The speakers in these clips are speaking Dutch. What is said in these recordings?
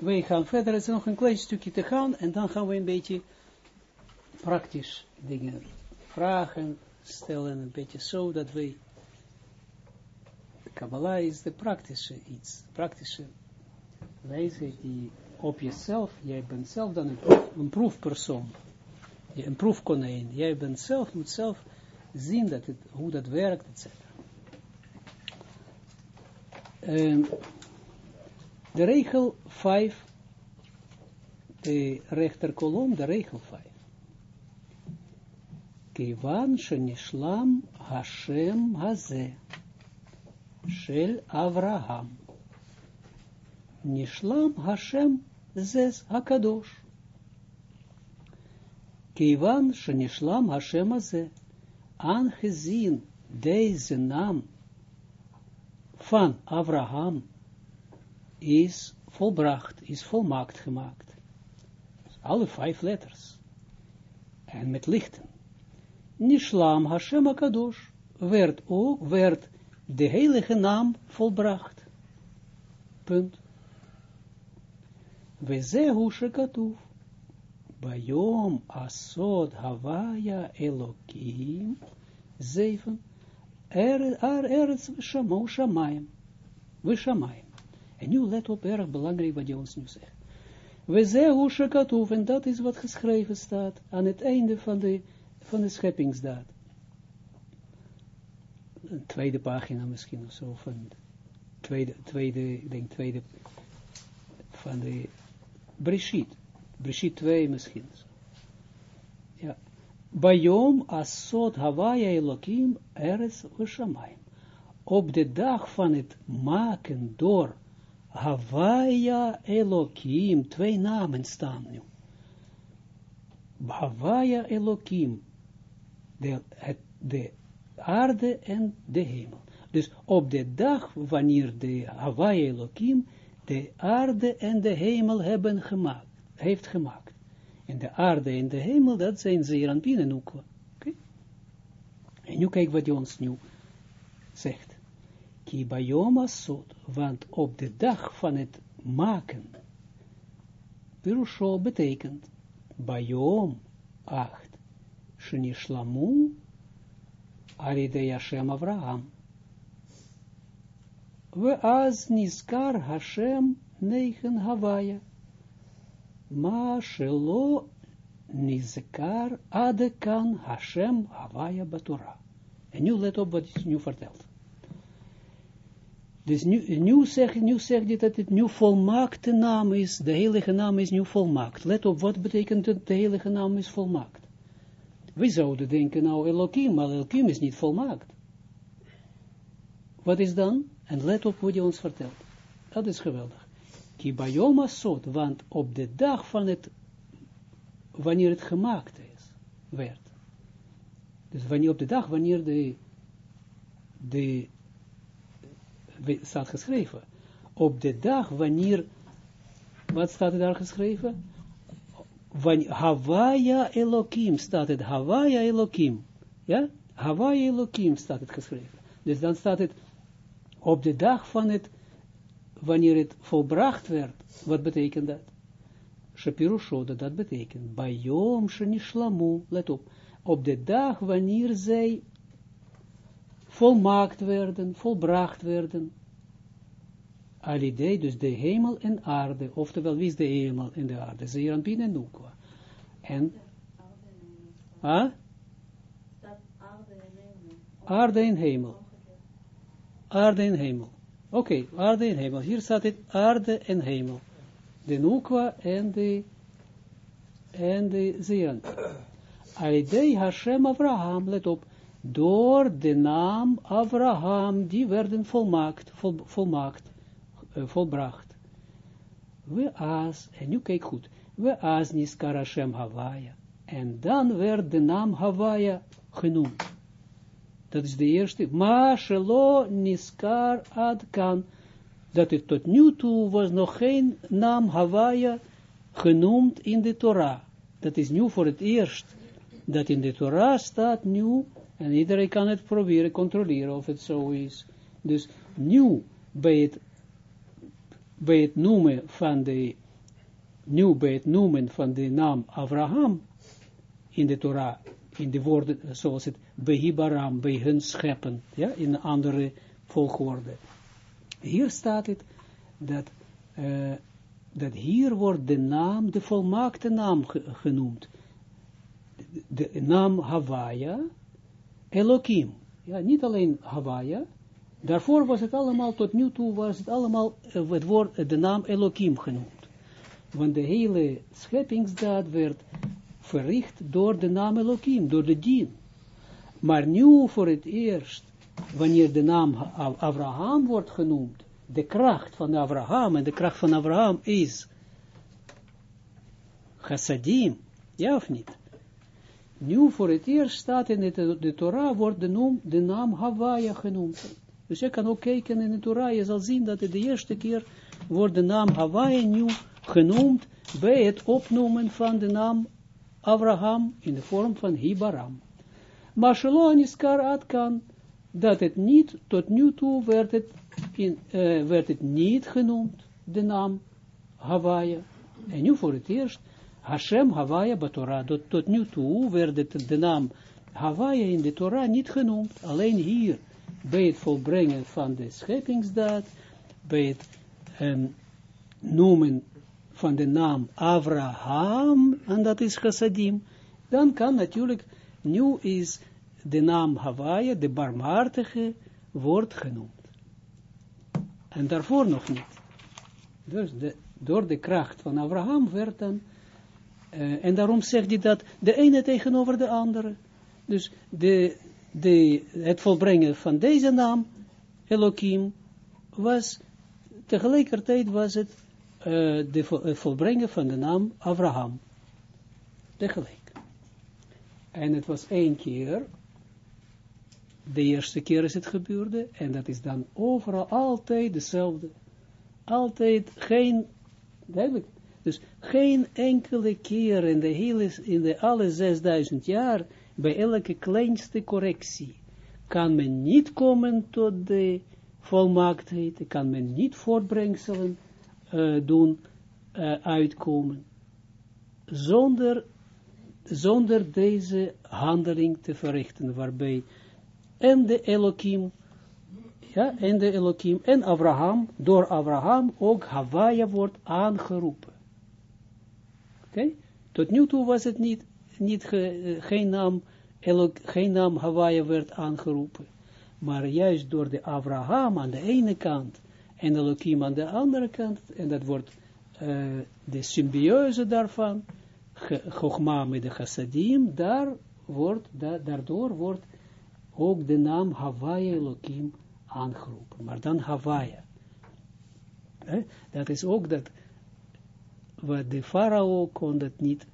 wij gaan verder, het is nog een klein stukje te gaan, en dan gaan we een beetje praktisch dingen vragen, stellen, een beetje zo, dat wij, Kabbalah is de praktische iets, praktische wijze die op jezelf, jij bent zelf dan een, een proefpersoon, een proefkonijn, jij bent zelf, moet zelf zien dat het, hoe dat werkt, etc. de regel 5, de rechterkolom, de regel 5. Kivan shenishlam Hashem haze shel Avraham. Nishlam Hashem zes hakadosh. Kivan shenishlam Hashem haze. Aangezien deze naam van Abraham is volbracht, is volmaakt gemaakt. Alle vijf letters. En met lichten. Nishlam Hashem HaKadosh werd ook, werd de heilige naam volbracht. Punt. We zehu shekatuv. Bayom asod Havaya Elokim. Zeven. Er, er, eretz shamayim. We shamayim. En nu let op, erg belangrijk wat je ons nu zegt. We zeggen en dat is wat geschreven staat aan het einde van de, van de scheppingsdaad. Een tweede pagina misschien of zo, van tweede, tweede, ik denk tweede, van de Breshit. Breshit 2 misschien. Ja. Bayom asot Hawaii Elohim eres v'shamayim. Op de dag van het maken door Havaya Elohim, twee namen staan nu. Havaya Elohim, de, de aarde en de hemel. Dus op de dag wanneer de Havaya Elohim de aarde en de hemel hebben gemaakt, heeft gemaakt. En de aarde en de hemel, dat zijn Zeranpin en. Okay? En nu kijk wat hij ons nu zegt. Ki bayom asot, want op de dag van het maken, Pirusho betekent, bayom, acht, shenishlamu, alide Hashem Avraham. We az niskar Hashem negen Havaya. Ma shelo nizkar adekan Hashem Havaya Batura. En nu let op wat hij nu vertelt. Dus nu, nu, zeg, dit dat het nu volmaakte naam is, de heilige naam is nu volmaakt. Let op, wat betekent de heilige naam is volmaakt? We zouden denken, nou Elohim, maar Elohim is niet volmaakt. Wat is dan? En let op wat hij ons vertelt. Dat is geweldig. Kibayoma sot, want op de dag van het, wanneer het gemaakt is, werd. Dus wanneer op de dag, wanneer de, de staat geschreven. Op de dag wanneer, wat staat er daar geschreven? Wanneer, Hawaia Elohim staat het, Hawaia Elohim. Ja? Hawaia Elohim staat het geschreven. Dus dan staat het, op de dag van het, wanneer het volbracht werd, wat betekent dat? Shapirushoda, dat betekent, Bayom Shenishlamu, let op, op de dag wanneer zij volmaakt werden, volbracht werden. Alidee, dus de hemel en aarde, oftewel, wie is de hemel en de aarde? Zeeranpien en Nukwa. En, ah? Aarde en hemel. Aarde en hemel. Oké, okay, aarde en hemel. Hier staat het aarde en hemel. De Nukwa en de, en de Zeeranpien. Alidee Hashem Abraham, let op, door de naam Abraham, die werden volmaakt, vol, volmaakt, uh, volbracht. We as, en nu kijk goed, we as niskar Hashem Hawaia. En dan werd de naam Hawaia genoemd. Dat is de eerste. Ma shelo niskar ad kan. Dat het tot nu toe was nog geen naam Hawaia genoemd in de Torah. Dat is nu voor het eerst dat in de Torah staat nu en iedereen kan het proberen, controleren of het zo is. Dus nu, bij het, bij noemen van de nu bij het noemen van de naam Abraham in de Torah, in de woorden, zoals het Behibaram, bij hun scheppen, ja, in andere volgorde. Hier staat het, dat, uh, dat hier wordt de naam, de volmaakte naam genoemd. De, naam Hawaia, Elohim. Ja, niet alleen Hawaia, daarvoor was het allemaal, tot nu toe was het allemaal uh, het woord, de naam Elohim genoemd. Want de hele scheppingsdaad werd verricht door de naam Elohim, door de dien. Maar nu voor het eerst, wanneer de naam Abraham wordt genoemd, de kracht van Abraham, en de kracht van Abraham is chassadim, ja of niet? Nu voor het eerst staat in de, de Torah, wordt de, naam Hawaii genoemd. Dus je kan ook kijken in de Torah, je zal zien dat de eerste keer wordt de naam Hawaii nu genoemd bij het opnoemen van de naam Abraham in de vorm van Hibaram. Maar Shalom Iskar kan dat het niet, tot nu toe werd het, uh, werd het niet genoemd, de naam Hawaii. En nu voor het eerst, Hashem Hawaii Batorah, tot, tot nu toe werd het, de naam Hawaii in de Torah niet genoemd, alleen hier, bij het volbrengen van de scheppingsdaad, bij het um, noemen van de naam Abraham, en dat is chassadim, dan kan natuurlijk, nu is de naam Hawaii, de barmhartige, wordt genoemd. En daarvoor nog niet. Dus de, door de kracht van Abraham werd dan, uh, en daarom zegt hij dat de ene tegenover de andere. Dus de, de, het volbrengen van deze naam, Elohim, was, tegelijkertijd was het uh, de volbrengen van de naam Abraham. Tegelijk. En het was één keer, de eerste keer is het gebeurde, en dat is dan overal altijd dezelfde. Altijd geen, duidelijk, dus geen enkele keer in de hele, in de alle 6000 jaar, bij elke kleinste correctie, kan men niet komen tot de volmaaktheid, kan men niet voortbrengselen uh, doen uh, uitkomen, zonder, zonder deze handeling te verrichten, waarbij en de Elohim, ja, en de Elohim, en Abraham, door Abraham ook Hawaii wordt aangeroepen. Tot nu toe was het niet, niet ge, geen naam, Elo, geen naam Hawaii werd aangeroepen. Maar juist door de Abraham aan de ene kant, en Elohim aan de andere kant, en dat wordt uh, de symbiose daarvan, Chogma met de chassadim, daar wordt, da, daardoor wordt ook de naam Hawaii Elohim aangeroepen, maar dan Hawaii. Eh? Dat is ook dat, wat de farao kon dat niet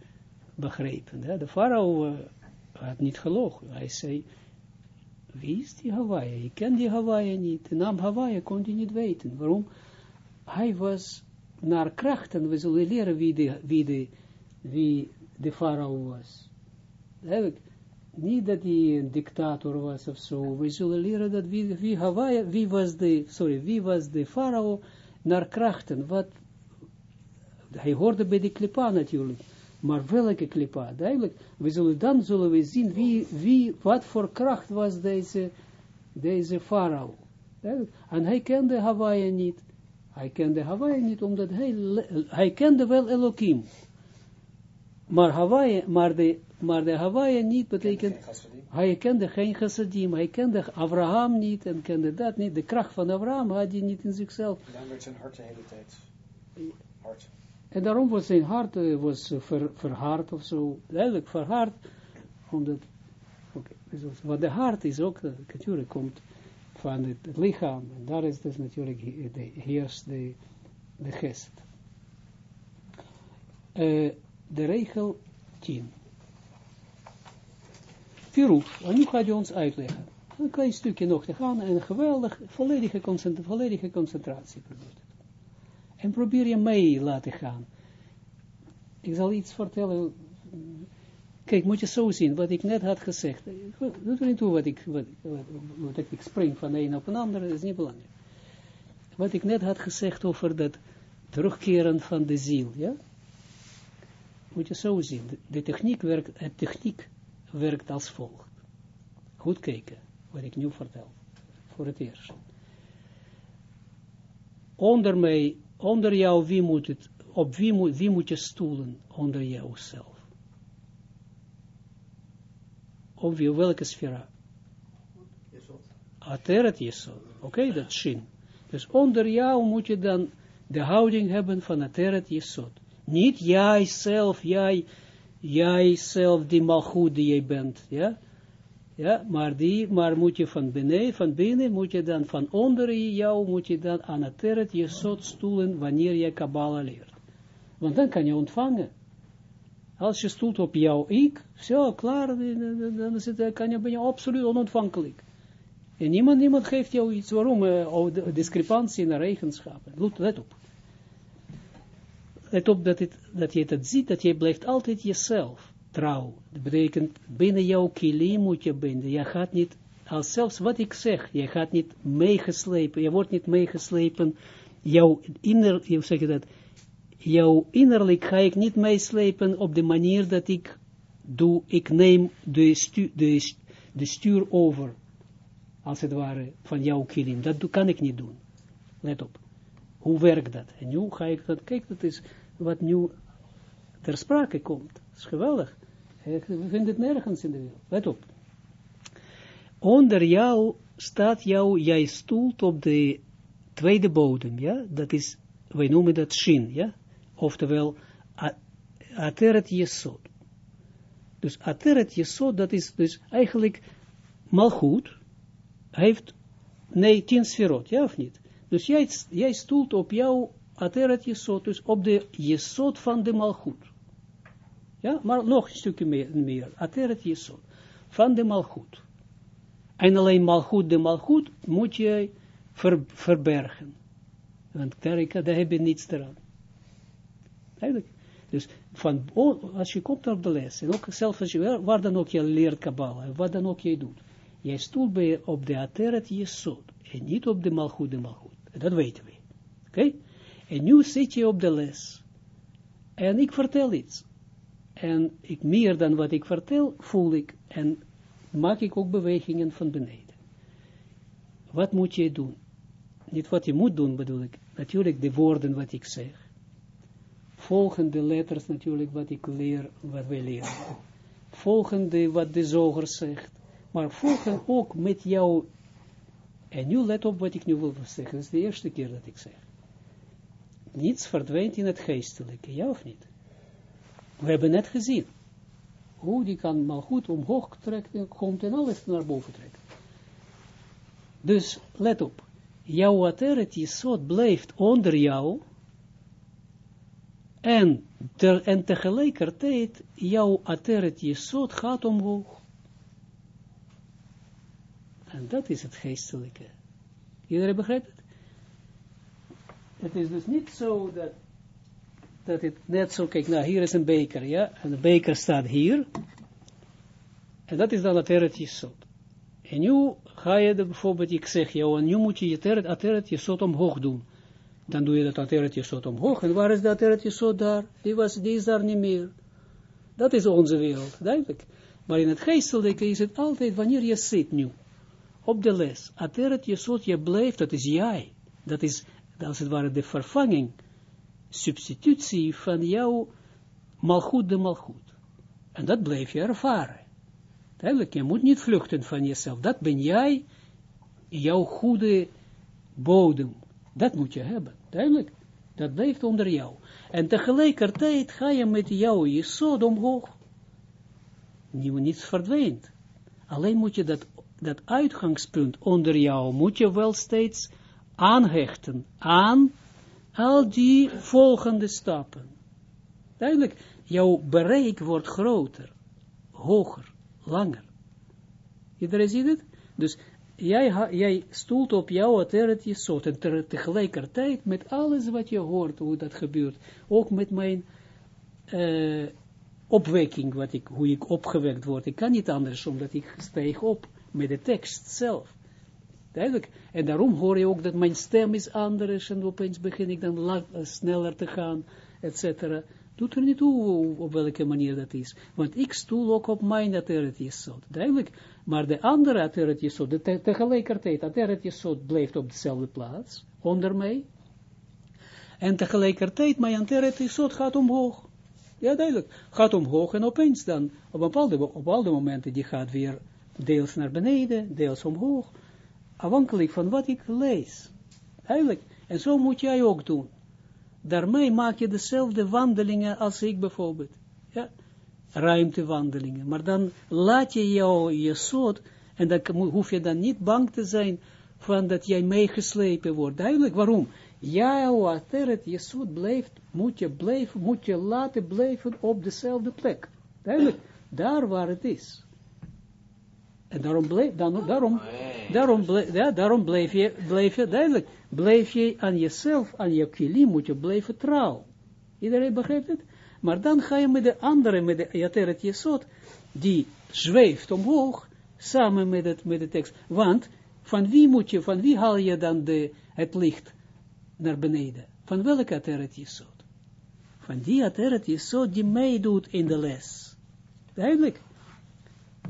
begrijpen. Hè? De farao uh, had niet gelogen. Hij zei, wie is die Hawaii? Ik ken die Hawaii niet. De naam Hawaii kon hij niet weten. Waarom? Hij was naar krachten. We zullen leren wie de, wie de, wie de farao was. Eigenlijk, niet dat hij een dictator was of zo. We zullen leren dat wie, wie Hawaii, wie was de, sorry, wie was de farao naar krachten. Wat, hij hoorde bij de klipa natuurlijk. Maar welke klipa? Duidelijk. We zullen, dan zullen we zien wie, wie, wat voor kracht was deze, deze farao. En hij kende Hawaii niet. Hij kende Hawaii niet, omdat hij, hij kende wel Elohim. Maar Hawaii, maar de, maar de Hawaii niet betekent, hij kende geen chassadim, hij kende Abraham niet en kende dat niet. De kracht van Abraham had hij niet in zichzelf. Dan werd zijn hart de hele tijd. Hart. En daarom was zijn hart uh, was, uh, ver, verhard of zo, eigenlijk verhard, omdat, dus wat de hart is ook, uh, natuurlijk komt van het, lichaam, en daar is dus natuurlijk de, heerst de, de gest. de regel 10. Piroef, en nu gaat hij ons uitleggen. Een klein stukje nog te gaan en een geweldig, volledige, volledige concentratie. En probeer je mee laten gaan. Ik zal iets vertellen. Kijk, moet je zo zien, wat ik net had gezegd. Doet er niet toe wat ik, wat, wat, ik spring van de een op een ander, dat is niet belangrijk. Wat ik net had gezegd over dat terugkeren van de ziel, ja. Moet je zo zien. De, de techniek werkt, het techniek werkt als volgt. Goed kijken, wat ik nu vertel. Voor het eerst. Onder mij, onder jou, wie moet het, op wie moet, je stoelen onder jouzelf? Op wie, welke sfera? Ateret Jesod. Oké, okay, dat shin. Dus onder jou moet je dan de houding hebben van Ateret Jesod. Niet jij zelf, jij, jij zelf die malgoed die jij bent, ja. Ja, maar die, maar moet je van binnen, van binnen moet je dan, van onder jou moet je dan aan het je zot stoelen wanneer je Kabbalah leert. Want dan kan je ontvangen. Als je stoelt op jouw ik, zo, klaar, dan is het, kan je, ben je absoluut onontvankelijk. En niemand, niemand geeft jou iets, waarom? Uh, discrepantie in de. Let op. Let op dat, dat je dat ziet, dat je blijft altijd jezelf trouw. Dat betekent, binnen jouw kilim moet je binden. Je gaat niet, als zelfs wat ik zeg, je gaat niet meegeslepen, je wordt niet meegeslepen, jouw inner, hoe zeg je dat, jouw innerlijk ga ik niet meeslepen op de manier dat ik doe, ik neem de, stu, de, de stuur over, als het ware, van jouw kilim. Dat kan ik niet doen. Let op. Hoe werkt dat? En nu ga ik dat, kijk, dat is wat nu ter sprake komt. Dat is geweldig. We vinden het nergens in de wereld. Let op. Onder jou staat jou, jij stoelt op de tweede bodem, ja, dat is, wij noemen dat shin, ja, oftewel, ateret yesod. Dus ateret yesod, dat is dus eigenlijk malgoed, heeft, nee, tien sferot, ja of niet? Dus jij, jij stoelt op jou ateret yesod, dus op de yesod van de malgoed. Ja, maar nog een stukje meer, meer. Ateret Jesod. Van de malgoed. En alleen malgoed, de malgoed, moet je ver, verbergen. Want daar, daar heb je niets eraan. Eigenlijk. Dus van, als je komt op de les, en ook zelfs als je, waar dan ook je leert Kabbalah, wat dan ook je doet, jij stoelt bij op de Ateret Jesod, en niet op de malgoed, de malgoed. Dat weten we. Oké? En nu zit je op de les. En ik vertel iets. En ik, meer dan wat ik vertel, voel ik en maak ik ook bewegingen van beneden. Wat moet je doen? Niet wat je moet doen bedoel ik. Natuurlijk de woorden wat ik zeg. Volgende letters natuurlijk wat ik leer, wat wij leren. Volgende wat de zoger zegt. Maar volgen ook met jou. En nu let op wat ik nu wil zeggen. Dat is de eerste keer dat ik zeg. Niets verdwijnt in het geestelijke, ja of niet? We hebben net gezien hoe die kan maar goed omhoog trekken, komt en alles naar boven trekken. Dus, let op, jouw ateret jesot blijft onder jou, en, ter, en tegelijkertijd, jouw ateret jesot gaat omhoog. En dat is het geestelijke. Iedereen begrijpt het? Het is dus niet zo dat dat het net zo, kijk, nou, hier is een beker, ja, en de beker staat hier, en dat is dan het eret. En nu ga je de, bijvoorbeeld, ik zeg jou, en nu moet je je ateret jesot omhoog doen. Dan doe je dat ateret jesot omhoog, en waar is dat jesot daar? Die, was, die is daar niet meer. Dat is onze wereld, duidelijk. Maar in het geestelijke is het altijd, wanneer je zit nu, op de les, ateret jesot, je blijft, dat is jij. Dat is, als het ware, de vervanging substitutie van jouw malgoed de malgoed. En dat blijf je ervaren. Duidelijk, je moet niet vluchten van jezelf. Dat ben jij, jouw goede bodem. Dat moet je hebben. Duidelijk, dat blijft onder jou. En tegelijkertijd ga je met jou je zood omhoog. Niets verdwijnt. Alleen moet je dat, dat uitgangspunt onder jou, moet je wel steeds aanhechten aan al die volgende stappen. Duidelijk, jouw bereik wordt groter, hoger, langer. Iedereen ziet het? Dus jij, jij stoelt op jouw ateret jesot en tegelijkertijd met alles wat je hoort, hoe dat gebeurt, ook met mijn uh, opwekking, wat ik, hoe ik opgewekt word. Ik kan niet anders, omdat ik steeg op met de tekst zelf. Duidelijk. En daarom hoor je ook dat mijn stem is anders en opeens begin ik dan uh, sneller te gaan, etc. Doet er niet toe op welke manier dat is. Want ik stoel ook op mijn Ateret Yesod. Duidelijk. Maar de andere Ateret Yesod, de te tegelijkertijd, Ateret blijft op dezelfde plaats, onder mij. En tegelijkertijd, mijn Ateret gaat omhoog. Ja, duidelijk. Gaat omhoog en opeens dan, op bepaalde, op bepaalde momenten, die gaat weer deels naar beneden, deels omhoog. Afhankelijk van wat ik lees. Duidelijk. En zo moet jij ook doen. Daarmee maak je dezelfde wandelingen als ik bijvoorbeeld. Ja, ruimtewandelingen. Maar dan laat je jou je soort, en dan hoef je dan niet bang te zijn van dat jij meegeslepen wordt. Duidelijk, waarom? Jouw ateret, je soort blijft, moet je blijven, moet je laten blijven op dezelfde plek. Duidelijk, daar waar het is. En daarom bleef, dan, daarom, daarom, bleef, ja, daarom bleef je, bleef je, duidelijk, bleef je aan jezelf, aan je kilim, moet je blijven trouw. Iedereen begrijpt het? Maar dan ga je met de andere, met de Yateret Yesod, die zweeft omhoog, samen met, het, met de tekst. Want, van wie moet je, van wie haal je dan de, het licht naar beneden? Van welke Yateret Yesod? Van die Yateret Yesod die meedoet in de les. Duidelijk.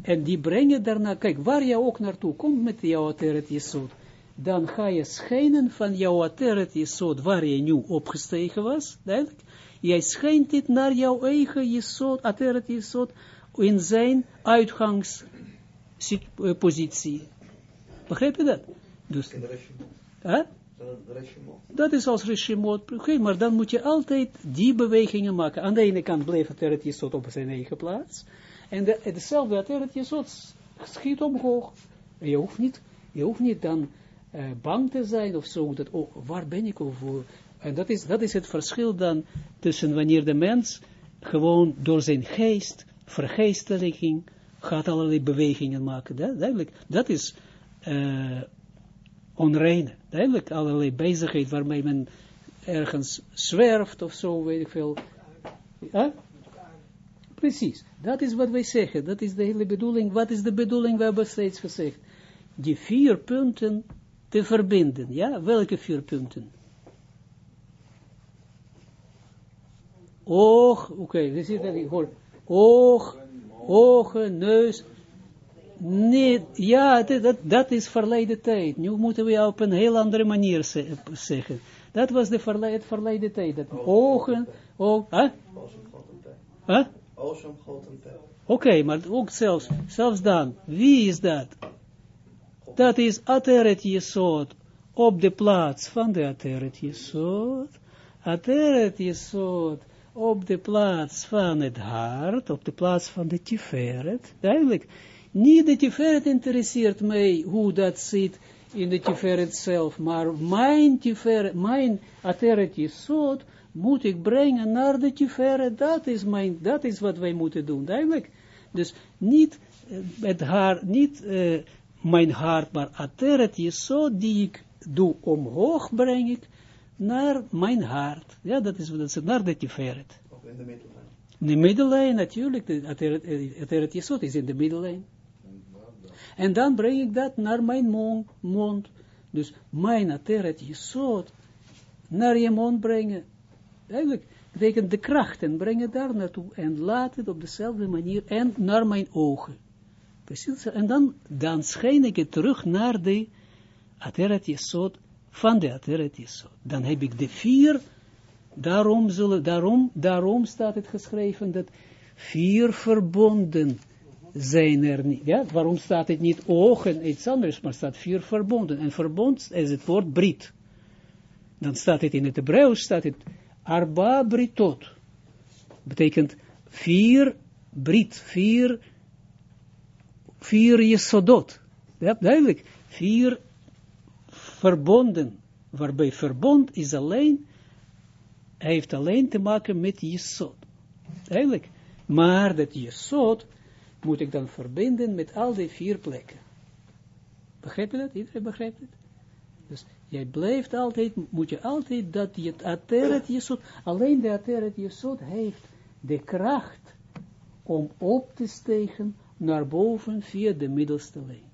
En die brengen daarna, kijk, waar je ook naartoe komt met jouw Ateret Yesod, dan ga je schijnen van jouw Ateret Yesod, waar je nu opgestegen was, duidelijk. Jij schijnt dit naar jouw eigen Yesod, Ateret Yesod, in zijn uitgangspositie. Begrijp je dat? Dus, hè? Dat is als regimot, oké, maar dan moet je altijd die bewegingen maken. Aan de ene kant blijft Ateret Yesod op zijn eigen plaats, en de, hetzelfde ateret Jesod schiet omhoog. Je hoeft niet, je hoeft niet dan uh, bang te zijn of zo, dat, oh, waar ben ik over? En dat is, dat is het verschil dan tussen wanneer de mens gewoon door zijn geest, vergeesteliging, gaat allerlei bewegingen maken. Dat, duidelijk, dat is uh, onreine. Duidelijk, allerlei bezigheid waarmee men ergens zwerft of zo, weet ik veel. Ja? Precies, dat is wat wij zeggen, dat is de hele bedoeling, wat is de bedoeling, we hebben steeds gezegd, die vier punten te verbinden, ja, welke vier punten? Oog, oké, okay, we zitten hier, hoor, oog, ogen, neus, nee, ja, dat, dat is verleden tijd, nu moeten we op een heel andere manier zeggen, dat was de verleden, het verleden tijd, dat ogen, oog, hè? Huh? Oké, okay, maar ook zelfs, zelfs dan, wie is dat? Dat is Ateret Yesod op de plaats van de Ateret Yesod. Ateret Yesod op de plaats van het hart, op de plaats van de Tiferet. Duidelijk, niet de Tiferet interesseert mij hoe dat zit in de Tiferet zelf, maar mijn Tiferet, mijn Ateret Yesod moet ik brengen naar de Tiferet, dat is mijn, dat is wat wij moeten doen, duidelijk. Dus niet uh, het haar, niet uh, mijn hart, maar ateret zo die ik doe omhoog breng ik naar mijn hart. Ja, dat is wat het naar de Tiferet. Ook in de middellijn. In de middellijn, natuurlijk, ateret jesot is in de middellijn. En dan breng ik dat naar mijn mond. mond. Dus mijn ateret jesot naar je mond brengen. Eigenlijk betekent de krachten brengen daar naartoe en laat het op dezelfde manier en naar mijn ogen. Precies, en dan, dan schijn ik het terug naar de Ateret van de Ateret Yesod. Dan heb ik de vier, daarom, zullen, daarom, daarom staat het geschreven dat vier verbonden zijn er niet. Ja, waarom staat het niet ogen, iets anders, maar staat vier verbonden. En verbond is het woord brit. Dan staat het in het Hebreeuws, staat het Arba Britot. Betekent vier Brit, vier, vier Jesodot. Ja, duidelijk. Vier verbonden. Waarbij verbond is alleen, heeft alleen te maken met Jesod. Duidelijk. Maar dat Jesod moet ik dan verbinden met al die vier plekken. Begrijp je dat? Iedereen begrijpt het? Dus Jij blijft altijd, moet je altijd dat je ateret jesot, alleen de ateret jesot heeft de kracht om op te stegen naar boven via de middelste lijn.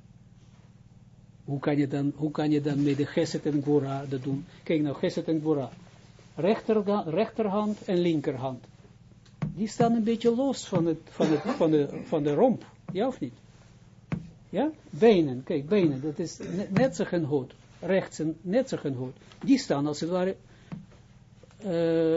Hoe kan je dan, hoe kan je dan met de geset en gora dat doen? Kijk nou, geset en gora. Rechter, rechterhand en linkerhand. die staan een beetje los van, het, van, het, van, de, van de romp, ja of niet? Ja, benen, kijk, benen, dat is net zo geen hoed, rechts en net zo geen hoed. Die staan als het ware, uh,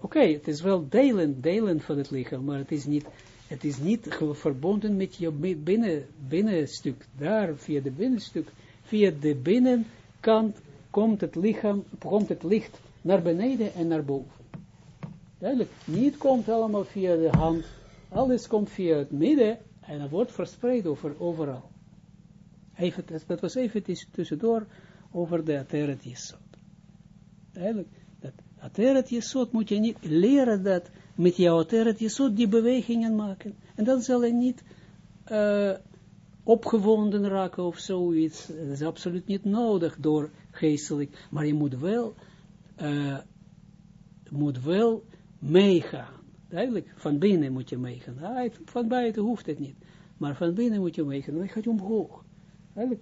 oké, het is wel delen, delen van het lichaam, maar het is niet, het is niet verbonden met je binnen, binnenstuk, daar via de binnenstuk, via de binnenkant komt het lichaam, komt het licht naar beneden en naar boven. Duidelijk, niet komt allemaal via de hand, alles komt via het midden en het wordt verspreid over overal. Even, dat was even tussendoor over de Ateret Yesod. Duidelijk, dat Ateret Yesod moet je niet leren dat met jouw Ateret Yesod die bewegingen maken. En dan zal je niet uh, opgewonden raken of zoiets. Dat is absoluut niet nodig door geestelijk. Maar je moet wel, uh, moet wel meegaan. Duidelijk, van binnen moet je meegaan. Van buiten hoeft het niet. Maar van binnen moet je meegaan. Dan gaat je omhoog. En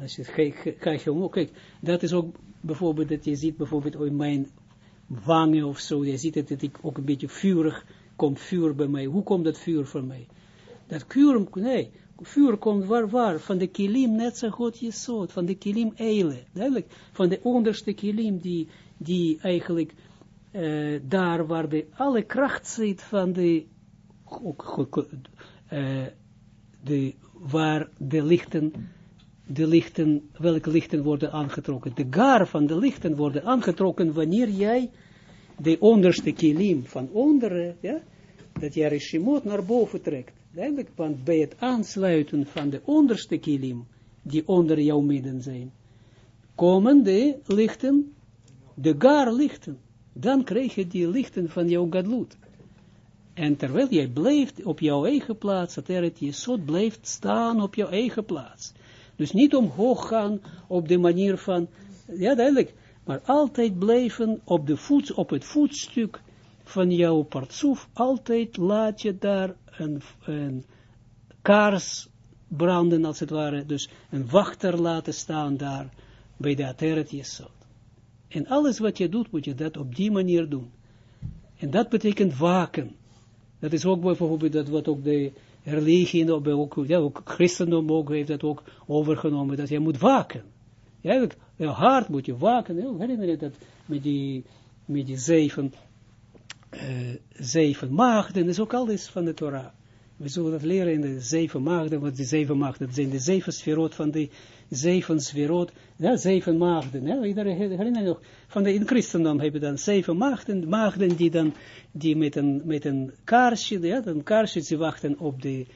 als je krijg je omhoog. Kijk, dat is ook bijvoorbeeld dat je ziet bijvoorbeeld in mijn wangen of zo. Je ziet het, dat ik ook een beetje vurig, komt vuur bij mij. Hoe komt dat vuur van mij? Dat vuur, nee, vuur komt waar, waar? Van de kilim, net zo goed je zoot, van de kilim eile, duidelijk, van de onderste kilim, die, die eigenlijk uh, daar waar alle kracht zit van de, uh, de waar de lichten, de lichten, welke lichten worden aangetrokken, de gar van de lichten worden aangetrokken wanneer jij de onderste kilim van onderen, ja, dat jij Rishimot naar boven trekt. Duidelijk, want bij het aansluiten van de onderste kilim, die onder jouw midden zijn, komen de lichten, de gar lichten. Dan krijg je die lichten van jouw gadlut. En terwijl jij blijft op jouw eigen plaats, dat het jesot blijft staan op jouw eigen plaats. Dus niet omhoog gaan op de manier van, ja duidelijk, maar altijd blijven op, de op het voetstuk van jouw partsoef, altijd laat je daar een, een kaars branden, als het ware, dus een wachter laten staan daar, bij de Ateret. En alles wat je doet, moet je dat op die manier doen. En dat betekent waken. Dat is ook bijvoorbeeld dat wat ook de religie, ook, ja, ook christendom ook heeft dat ook overgenomen, dat je moet waken. Ja, je hart moet je waken. Ja, herinner dat met die, met die zeven, uh, zeven maagden, dat is ook alles van de Torah. We zullen dat leren in de zeven maagden, want die zeven maagden zijn de zeven sferot van de zeven sferot, ja, zeven maagden, ja, iedereen herinner nog, van de, in christendom hebben dan zeven maagden, maagden die dan, die met een, met een kaarsje, ja, een kaarsje, ze wachten op de,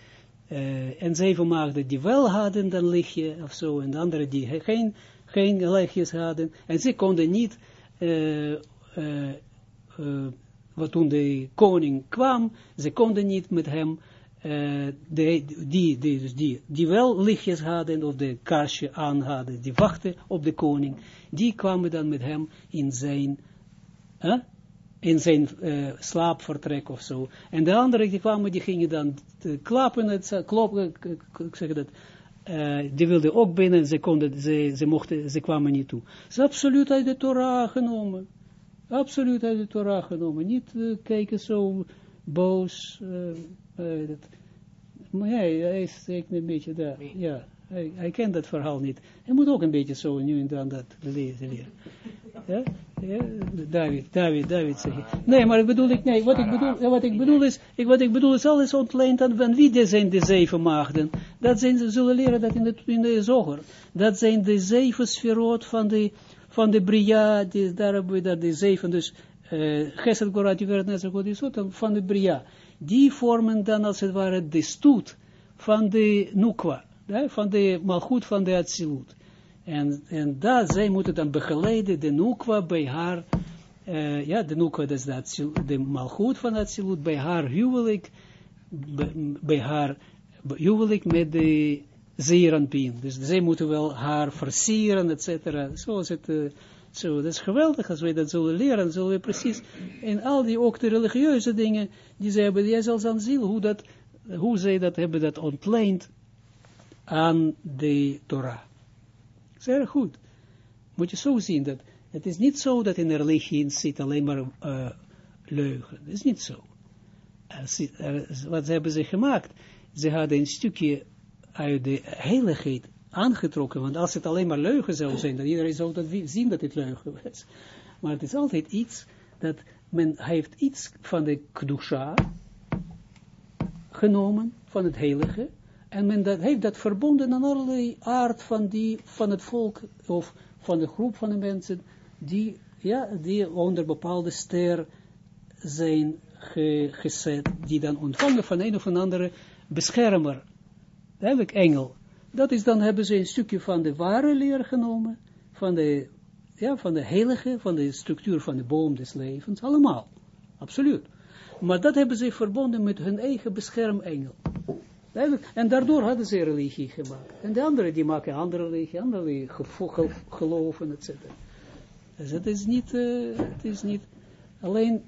uh, en zeven maagden die wel hadden dan lichtje, of zo, en de andere die geen, geen lichtjes hadden, en ze konden niet, uh, uh, wat toen de koning kwam, ze konden niet met hem uh, die, die, dus die, die wel lichtjes hadden, of de kaarsje aan hadden, die wachten op de koning, die kwamen dan met hem in zijn, in zijn uh, slaapvertrek of zo. En de anderen die kwamen, die gingen dan klappen, het, kloppen, ik zeg dat, uh, die wilden ook binnen, ze konden, ze, ze mochten, ze kwamen niet toe. Ze is absoluut uit de Torah genomen. Absoluut uit de Torah genomen. Niet kijken zo boos, uh, dat, maar hij is een beetje daar, ja, hij, hij, kent dat verhaal niet. Hij moet ook een beetje zo nu en dan dat lezen leren. Ja? ja? David, David, David zeg ik. Nee, maar ik bedoel, ik, nee, wat ik bedoel, wat ik bedoel is, ik, wat ik bedoel is alles ontleend aan van wie de zijn de zeven maagden. Dat zijn, ze zullen leren dat in de, in de zoger. Dat zijn de zeven sferoot van de, van de Bria, die, daar hebben we dat de zeven, dus, uh, Gesed Gorat, zo is, van de Bria die vormen dan als het ware de stoet van de Nukwa, van de malgoed van de Atsilut. En, en dat, zij moeten dan begeleiden de Nukwa bij haar, uh, ja, de Nukwa, dat is de, de malgoed van Atsilut, bij haar huwelijk, bij haar huwelijk met de Zeeranpien. Dus zij moeten wel haar versieren, et cetera. Zo is het... Uh, zo, dat is geweldig als wij dat zullen leren, zullen we precies, en al die ook de religieuze dingen, die ze hebben, jij zal dan zien hoe, dat, hoe zij dat hebben dat ontleend aan de Torah. Zeer goed. Moet je zo zien, dat het is niet zo dat in de religie zit alleen maar uh, leugen. Dat is niet zo. Wat hebben ze gemaakt, ze hadden een stukje uit de heiligheid aangetrokken, want als het alleen maar leugen zou zijn, dan iedereen zou dat zien dat het leugen was. Maar het is altijd iets dat men heeft iets van de kedusha genomen, van het heilige, en men dat, heeft dat verbonden aan allerlei aard van, die, van het volk, of van de groep van de mensen, die, ja, die onder bepaalde ster zijn gezet, die dan ontvangen van een of andere beschermer, eigenlijk engel. Dat is dan, hebben ze een stukje van de ware leer genomen, van de, ja, van de heilige, van de structuur van de boom des levens, allemaal, absoluut. Maar dat hebben ze verbonden met hun eigen beschermengel. En daardoor hadden ze religie gemaakt. En de anderen die maken andere religie, andere geloven, etc. Dus het is niet, uh, het is niet, alleen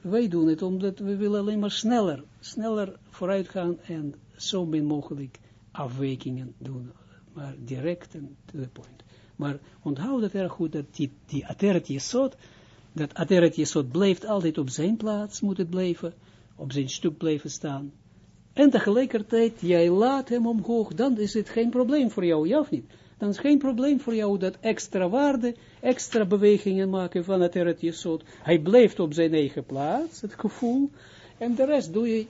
wij doen het omdat we willen alleen maar sneller, sneller vooruit gaan en zo min mogelijk afwijkingen doen. Maar direct en to the point. Maar onthoud dat erg goed, dat die, die ateret dat ateret blijft altijd op zijn plaats, moet het blijven, op zijn stuk blijven staan. En tegelijkertijd, jij laat hem omhoog, dan is het geen probleem voor jou, ja of niet? Dan is het geen probleem voor jou dat extra waarde, extra bewegingen maken van het. Hij blijft op zijn eigen plaats, het gevoel, en de rest doe je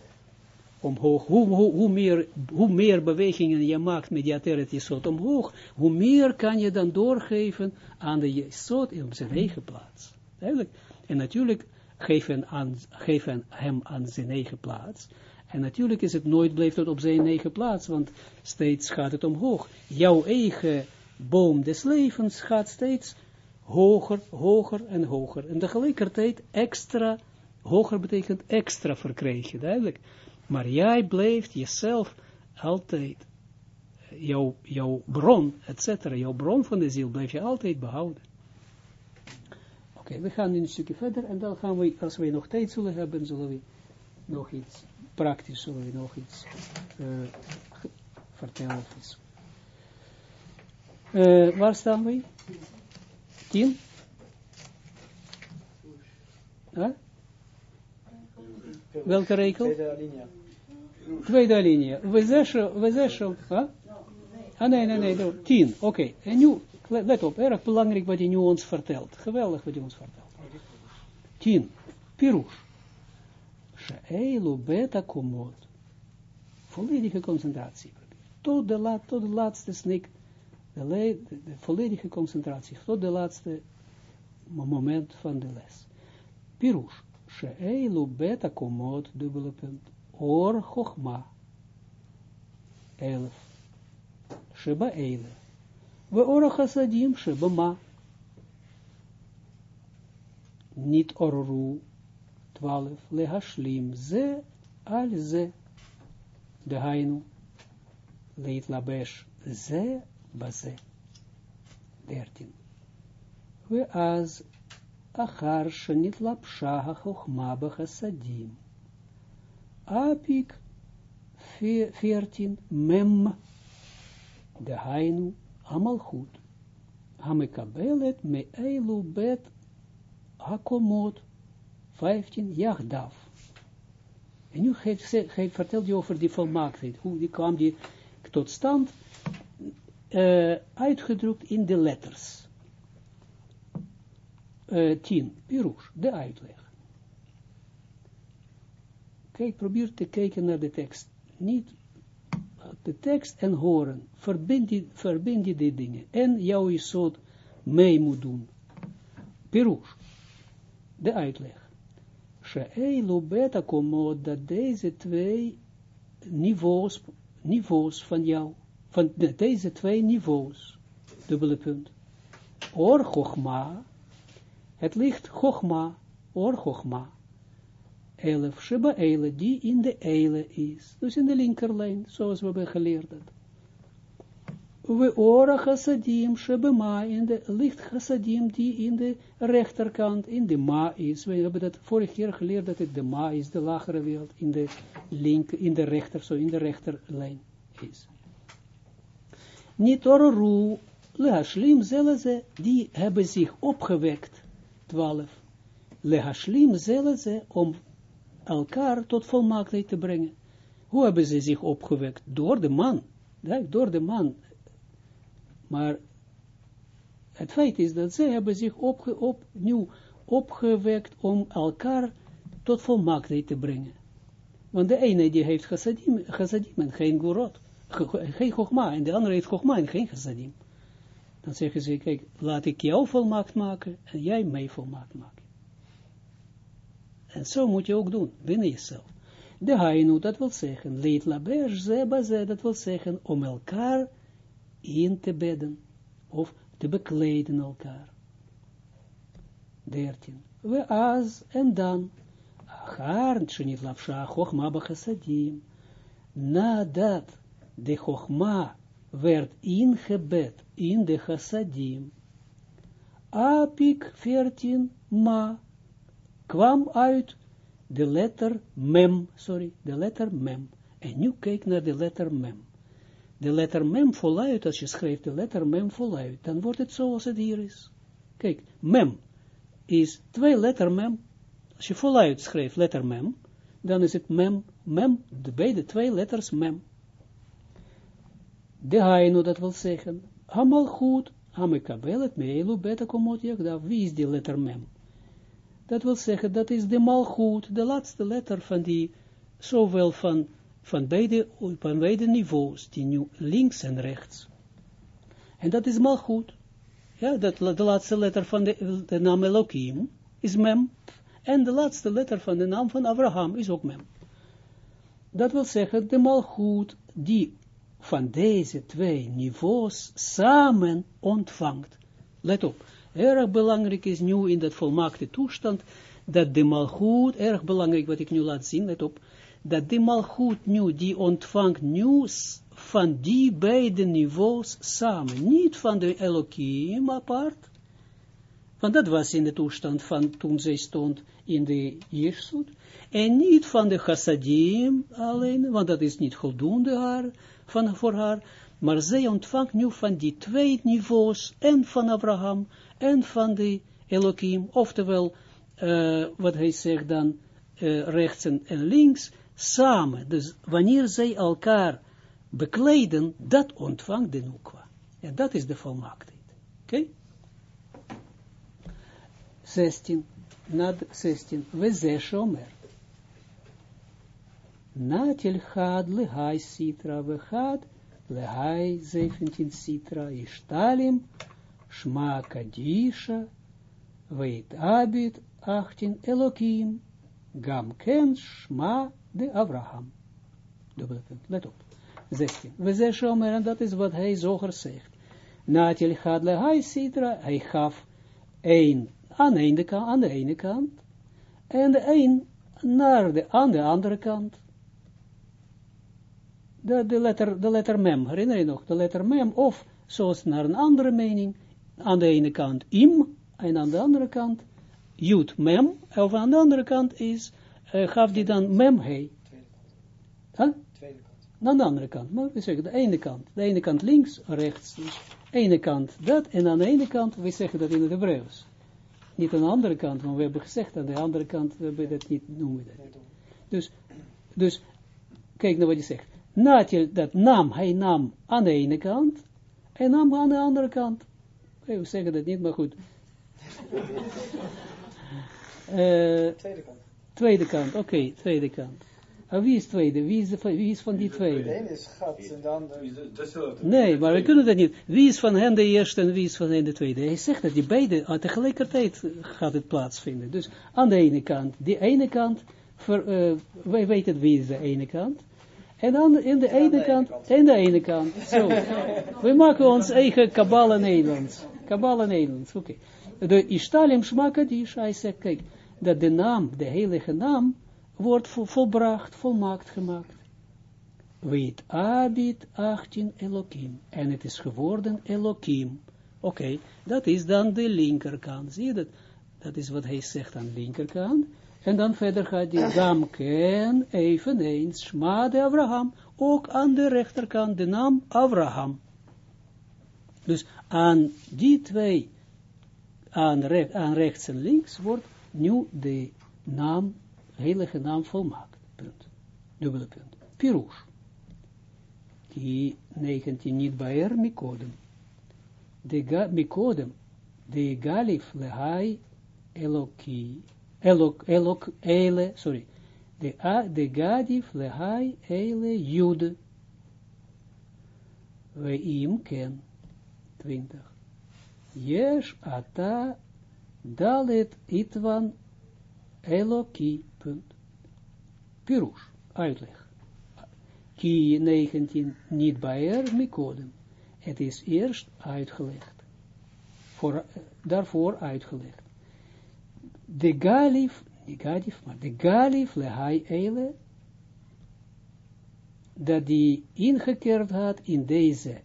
omhoog. Hoe, hoe, hoe, meer, hoe meer bewegingen je maakt met die Eret Jesod omhoog, hoe meer kan je dan doorgeven aan de Jesod op zijn eigen plaats. Eigenlijk. En natuurlijk geven, aan, geven hem aan zijn eigen plaats en natuurlijk is het nooit, blijft het op zijn eigen plaats, want steeds gaat het omhoog. Jouw eigen boom des levens gaat steeds hoger, hoger en hoger. En tegelijkertijd extra, hoger betekent extra verkrijgen, duidelijk. Maar jij blijft jezelf altijd, jouw, jouw bron, et cetera, jouw bron van de ziel blijf je altijd behouden. Oké, we gaan nu een stukje verder en dan gaan we, als we nog tijd zullen hebben, zullen we nog iets praktisch zullen we nog iets uh, vertellen. Uh, waar staan we? Tien? Huh? Welke regel? Tweede alinea. Tweede alinea. We zeggen, we huh? Ah, nee, nee, nee, nee tien, oké. Okay. En nu, let op, erg belangrijk wat hij nu ons vertelt. Geweldig wat hij ons vertelt. Tien, Pirush. She'elu beta komot. Volledige concentratie. Tot de, la, tot de laatste snik. De, le, de, de, volledige concentratie. Tot de laatste moment van de les. Pirush. She'elu beta komot. Dubbele. Or chochma. Elf. Sheba eile. We ora chasadim sheba ma. Niet orru 12, lehashlim ze al ze, de hainu, leit labesh ze baze, 13. We az achar shenit lapsha ha-chochma b'chasadim. Apik 14, mem, de hainu, amalchut, hamekabelet me eilu bet hakomot, 15, Jagdav. En nu vertelt hij over die volmaaktheid. Hoe die kwam die tot stand, uh, uitgedrukt in de letters. Uh, 10, Pirush, de uitleg. Kijk, probeer te kijken naar de tekst. Niet de tekst en horen. Verbind die, die, dingen. En jouw isot mee moet doen. Pirush, de uitleg. She'eilu beta komot, dat deze twee niveaus, niveaus van jou, van deze twee niveaus, dubbele punt. Or chogma, het ligt chogma, or chogma. Elef sheba eile, die in de eile is. Dus in de linkerlijn, zoals we hebben geleerd dat we ora chassadim shebema, in de licht chassadim die in de rechterkant, in de ma is. We hebben dat vorige keer geleerd dat het de ma is, de lagere wereld, in de link, in de rechter, zo in de rechterlijn is. Niet orru, lehashlim zelze, die hebben zich opgewekt, twaalf, lehashlim zelze, om elkaar tot volmaaktheid te brengen. Hoe hebben ze zich opgewekt? Door de man. door de man. Maar het feit is dat zij hebben zich opge, opnieuw opgewekt om elkaar tot volmaaktheid te brengen. Want de ene die heeft chassadim en geen gurot, geen chogma, en de andere heeft chogma en geen chassadim. Dan zeggen ze, kijk, laat ik jou volmaakt maken en jij mij volmaakt maken. En zo moet je ook doen, binnen jezelf. De hainu, dat wil zeggen, leed laber, zeba ze, dat wil zeggen, om elkaar in te bedden, of te bekleden elkaar. 13. We az, en dan, achar, shenit lafsha, chochma bachasadim, nadat de chochma werd ingebed in de chassadim, apik 14, ma, kwam uit de letter mem, sorry, de letter mem. En nu kijk naar de letter mem. De letter mem voluit, als je schrijft de letter mem voluit, dan wordt het zoals het hier is. Kijk, mem is twee letter mem. Als je voluit schrijft letter mem, dan is het mem, mem, de beide twee letters mem. De haino, dat wil zeggen, hamal goed, hamekabel het meilu beta komot wie is die letter mem? Dat wil zeggen, dat is de malgoed, de laatste letter van die, zowel van, van, beide, van beide niveaus, die nu links en rechts. En dat is malgoed. Ja, dat, de laatste letter van de, naam Elohim is mem. En de laatste letter van de naam van Abraham is ook mem. Dat wil zeggen, de malgoed die van deze twee niveaus samen ontvangt. Let op erg belangrijk is nu in dat volmaakte toestand, dat de malgoed, erg belangrijk wat ik nu laat zien, let op, dat de malgoed nu, die ontvangt nieuws van die beide niveaus samen, niet van de Elohim apart, want dat was in de toestand van toen zij stond in de Jirsut, en niet van de chassadim alleen, want dat is niet voldoende haar, van, voor haar, maar zij ontvangt nu van die twee niveaus, en van Abraham, en van de Elohim, oftewel, uh, wat hij zegt dan, uh, rechts en, links, samen. Dus wanneer zij elkaar bekleden, dat ontvangt de Nukwa. Ja, dat is de volmaaktheid. Oké? Okay? 16, na 16, we ze shomer. Natil had lehai sitra, we had lehai 17 sitra, ishtalim, Shma Kadisha, Veit Abit, 18, Elohim, Gam Ken, Shma de Abraham. Dubbele punt, let op. 16. We zeggen Omer, en dat is wat hij zoger zegt. Natil had le hij sidra, hij gaf één aan, de kant, aan de ene kant, en de één naar de, aan de andere kant. De, de, letter, de letter mem, herinner je nog, de letter mem, of zoals naar een andere mening, aan de ene kant im, en aan de andere kant jut mem, of aan de andere kant is, uh, gaf die dan mem he. Huh? Aan de andere kant, maar we zeggen de ene kant, de ene kant links, rechts, dus ene kant dat, en aan de ene kant, we zeggen dat in het Hebreeuws. Niet aan de andere kant, want we hebben gezegd aan de andere kant, we hebben dat niet, noemen dat. Dus, dus, kijk naar wat je zegt. Nadat dat nam, hij nam aan de ene kant, en nam aan de andere kant. We zeggen dat niet, maar goed. uh, tweede kant. Tweede kant, oké, tweede kant. Uh, wie is tweede? Wie is, de, wie is van die tweede? De ene is gat en de andere... Nee, maar we kunnen dat niet. Wie is van hen de eerste en wie is van hen de tweede? Hij zegt dat die beide uh, tegelijkertijd gaat het plaatsvinden. Dus aan de ene kant, die ene kant, voor, uh, wij weten wie is de ene kant. En dan in de ene kant, en de ene kant. Zo. We maken ons eigen Kabbalah Nederlands. Kabbalah Nederlands, oké. Okay. De Ishtalim Shmakadish, hij zegt, kijk, dat de naam, de heilige naam, wordt volbracht, volmaakt gemaakt. Weet Abid 18 Elohim. En het is geworden Elohim. Oké, okay, dat is dan de linkerkant. Zie je dat? Dat is wat hij zegt aan de linkerkant. En dan verder gaat hij Gam Ken, eveneens, Shma de Abraham, ook aan de rechterkant de naam Abraham. Dus aan die twee, aan, aan rechts en links, wordt nu de naam, heilige naam volmaakt. Punt. Dubbele punt. Pirush. Die 19 niet bij er mikodem. De mikodem, de galif lehai eloki, elok, elok, ele, sorry, de, a, de gadif lehai ele jude. We im ken, 20. Yesh ata dalet itvan eloki, punt. Pirush, uitleg. Ki 19 niet bij er mikodem. Het is eerst uitgelegd. Voor, daarvoor uitgelegd. De galif, de galif, maar de galif lehai eile, dat die ingekeerd had in deze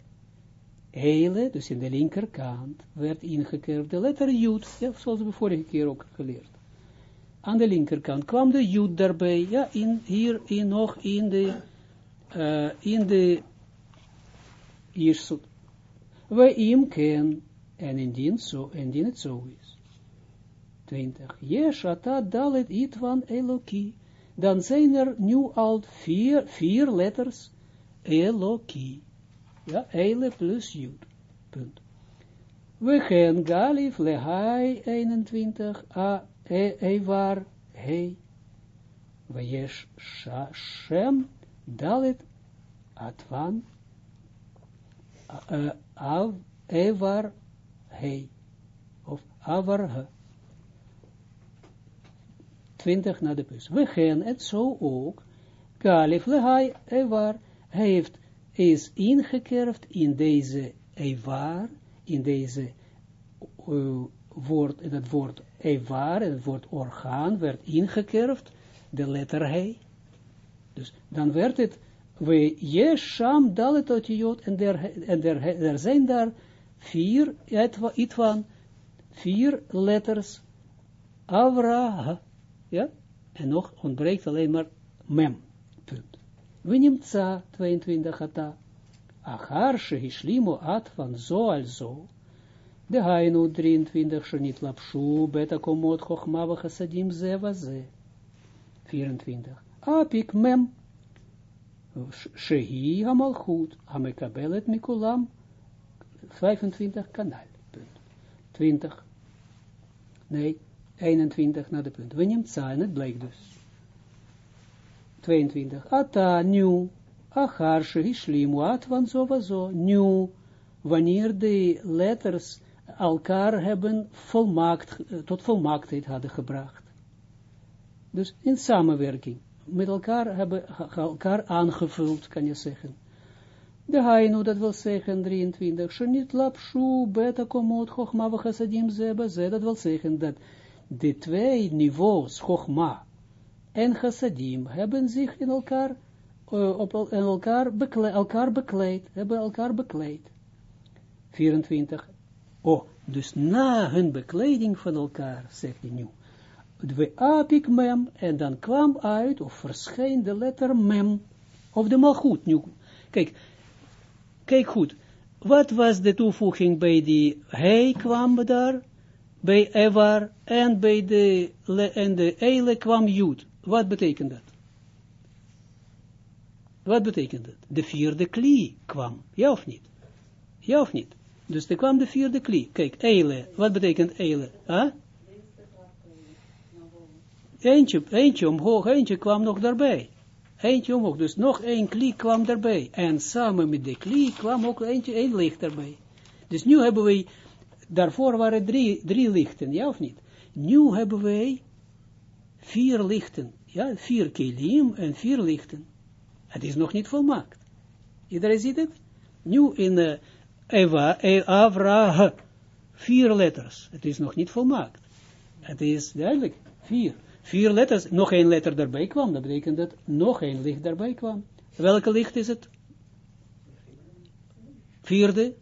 eile, dus in de linkerkant, werd ingekeerd de letter Jud, ja, zoals we vorige keer ook geleerd. Aan de linkerkant kwam de Jud daarbij, ja, in, hier in, nog in de uh, in de Jirsut. We im ken, en indien, zo, indien het zo is. 20. Yeshata dalet itvan eloki. Dan zijn er nu al vier, vier letters eloki. Ja, eile plus jud. Punt. We gaan galif lehai 21 a e, evar he. We yesh shem Dalet Atvan Av Evar Hei of Avar. 20 na de bus. We gaan het zo ook. Kalif Lehai Evar heeft is ingekerfd in deze Evar, in deze uh, woord, in het woord Evar, het woord orgaan, werd ingekerfd, de letter Hei. Dus dan werd het, we jesham dalet otiyot, en, der, en der, er zijn daar vier, itwan, vier letters, avra, ja, en nog ontbreekt alleen maar mem, punt. We nimtza, 22 hata, achar at van zo al zo, de hainu 23, shenit lapshu, beta komot, chochma, vachasadim, ze, ze, 24 apik mem, shehi hamalchut, hamekabelet mikulam, 25 kanaal, punt. 20, nee, 21 naar de punt. We neemt zijn, het blijkt dus. 22, ata, nu, achar, shehi shlimu, atvan, zo, zo, nu, wanneer de letters elkaar hebben volmaakt, tot volmaaktheid hadden gebracht. Dus in samenwerking met elkaar hebben elkaar aangevuld, kan je zeggen. De hainu, dat wil zeggen, 23, Shanit lapshu, beta komot, ze, dat wil zeggen dat de twee niveaus, chochma en chassadim, hebben zich in elkaar, uh, op in elkaar, bekle, elkaar bekleed, hebben elkaar bekleed. 24, oh, dus na hun bekleding van elkaar, zegt hij nu, de apik mem, en dan kwam uit, of verscheen de letter mem, of de malgoed. Nu, kijk, kijk goed, wat was de toevoeging bij die, hij kwam daar, bij Evar, en bij de, en de Eile kwam Jood. Wat betekent dat? Wat betekent dat? De vierde klie kwam, ja of niet? Ja of niet? Dus er kwam de vierde klie. Kijk, Eile, wat betekent Eile? Huh? Eentje, eentje omhoog, eentje kwam nog daarbij. Eentje omhoog, dus nog één klie kwam daarbij. En samen met de klie kwam ook eentje, één licht daarbij. Dus nu hebben wij, daarvoor waren drie, drie lichten, ja of niet? Nu hebben wij vier lichten, ja, vier kilim en vier lichten. Het is nog niet volmaakt. Iedereen ziet het? Nu in uh, Eva, e, Avra, vier letters. Het is nog niet volmaakt. Het is duidelijk, vier vier letters, nog één letter daarbij kwam, dat betekent dat nog één licht daarbij kwam. Welke licht is het? Vierde?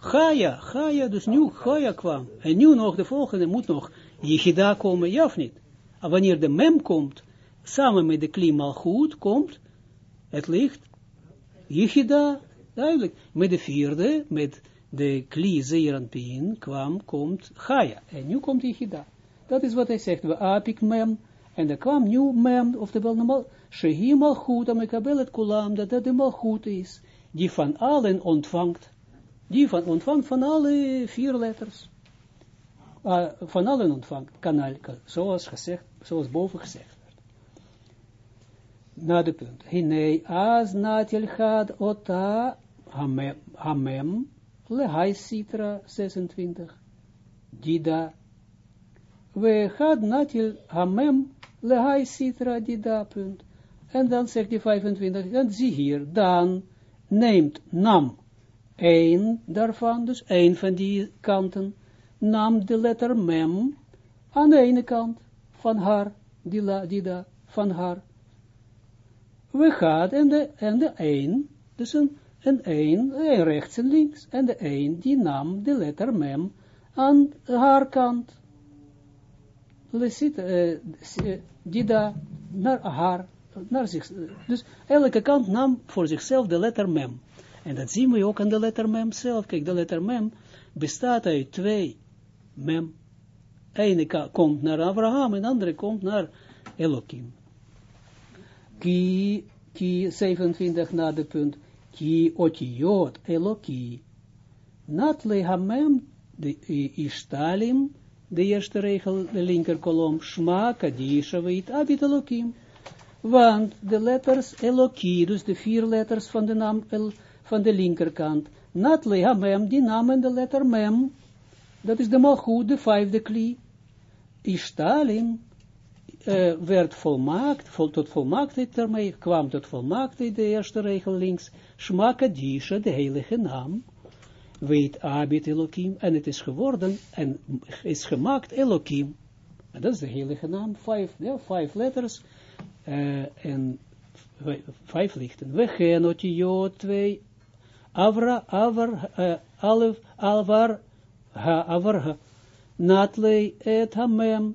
Gaia, Gaia, dus nu Gaia kwam. En nu nog de volgende moet nog Yichida komen, ja of niet? En wanneer de mem komt, samen met de klimaal goed komt, het licht, Yichida, duidelijk. Met de vierde, met de kli Zeeranpien kwam, komt Gaia. En nu komt Yichida. Dat is wat hij zegt, we apik mem, en er kwam nieuw mem, oftewel normaal, shehi malchut, amekabel het kulam, dat dat de malchut is, die van allen ontvangt, die van ontvangt van alle vier letters, uh, van allen ontvangt, kanaal, zoals gezegd, zoals boven gezegd werd. Na de punt, hinei az natil had ota hamem, hamem lehai sitra 26, dida, we had natil hamem lehai sitra dida, punt. En dan zegt hij 25, en zie hier, dan neemt nam een daarvan, dus een van die kanten, nam de letter mem aan de ene kant van haar, die, la, die van haar. We gaan en de, en de een, dus een, een een, een rechts en links, en de een die nam de letter mem aan haar kant. Lesit, uh, die da, naar haar, naar zich, dus elke kant nam voor zichzelf de letter mem. En dat zien we ook aan de letter mem zelf. Kijk, de letter mem bestaat uit twee mem. Ene komt naar Abraham en de andere komt naar Elohim. Ki, ki 27 na de punt. Ki otiot Eloki. Nat lehamem de ishtalim, de eerste regel, de linker kolom, shma, kadisha, weet abit Elohim. Want de letters Eloki, dus de vier letters van de naam El, van de linkerkant, nat lehamem, die namen de letter mem, dat is de malchut, de vijfde kli. Ishtalim uh, werd volmaakt, vol, tot volmaaktheid daarmee, kwam tot volmaaktheid, de eerste regel links, Shma Kadisha, de heilige naam, weet Abit Elohim, en het is geworden, en is gemaakt Elohim. En dat is de heilige naam, vijf, ja, vijf letters, uh, en vijf lichten. We gaan otiyot twee, Avra, Avar, uh, Alef, Alvar, ha avarha, natlei et hamem,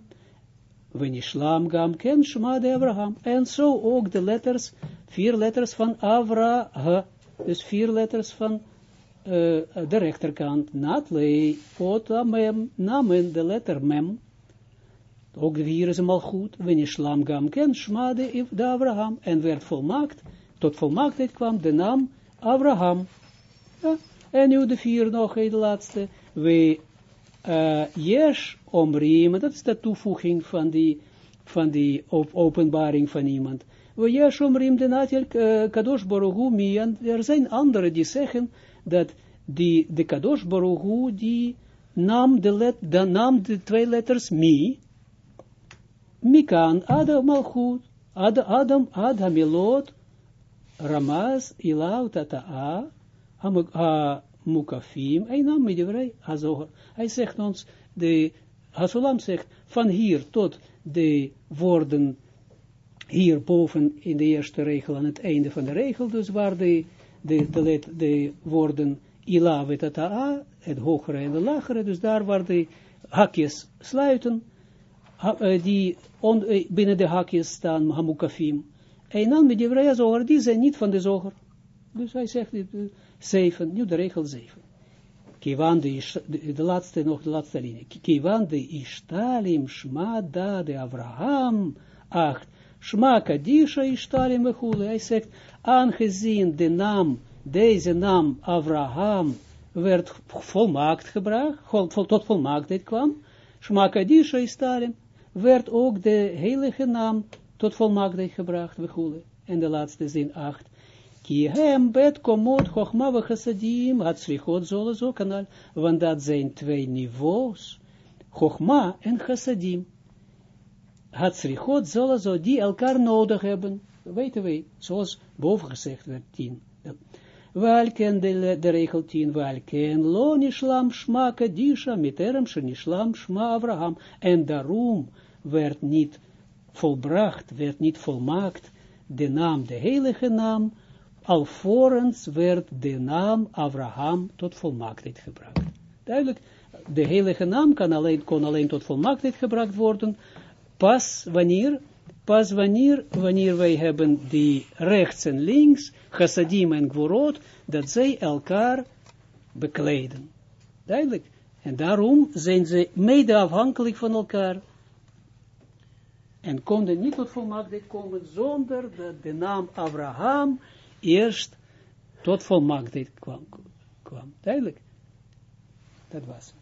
venishlam gam ken shma de Abraham. En zo ook de letters, vier letters van Avra, dus vier letters van uh, de rechterkant, natlei, ot hamem, namen de letter mem, ook de vier is hem al goed, venishlam gam ken shma de Abraham, en werd volmaakt, tot volmaaktheid kwam de naam Abraham. En nu de vier nog, de laatste, we uh, yes omriem, dat is de toevoeging van die, van die op openbaring van iemand. We yes omriem de natil uh, kadosh baruchu mi, en er zijn anderen die zeggen dat die, de kadosh baruchu die nam de, let, de, twee letters mi, mikan adam malchut, ad, adam ad hamilot, ramaz ilau tata'a, mukafim, hij nam middevrij, Hazoger. Hij zegt ons, de Hasulam zegt, van hier tot de woorden hierboven in de eerste regel, aan het einde van de regel, dus waar de, de, de, de woorden ila vetata'a, het hogere en de lagere, dus daar waar de hakjes sluiten, die on, binnen de hakjes staan, hamukafim. En dan met die die zijn niet van de zoger. Dus hij zegt, 7, nu de regel 7. Kiwan de, de, laatste, nog de laatste linie. Kiwan de ishtalim shma da de Abraham 8. Shma kadisha ishtalim wechule. Hij zegt, aangezien de naam, deze naam Abraham, werd volmaakt gebracht, tot volmaaktheid kwam, Shma kadisha ishtalim, werd ook de heilige naam tot volmaaktheid gebracht, wechule. En de laatste zin 8. Ki hem bet komot chochma we chassadim, had slichot zolen zo kanal, want dat zijn twee niveaus, chochma en chassadim. Had slichot zolen zo, die elkaar nodig hebben, weten wij, zoals boven gezegd werd, tien. Welken de, de regel tien, welken lo nishlam shma kadisha, miterem she nishlam shma Abraham, en daarom werd niet volbracht, werd niet volmaakt, de naam, de heilige naam, alvorens werd de naam Abraham tot volmaaktheid gebracht. Duidelijk, de heilige naam kan alleen, kon alleen tot volmaaktheid gebracht worden, pas wanneer, pas wanneer, wanneer wij hebben die rechts en links, chassadim en gvorot, dat zij elkaar bekleden. Duidelijk. En daarom zijn ze mede afhankelijk van elkaar, En konden niet tot volmaaktheid komen zonder dat de naam Abraham eerst tot volmaaktheid kwam. kwam. Duidelijk. Dat was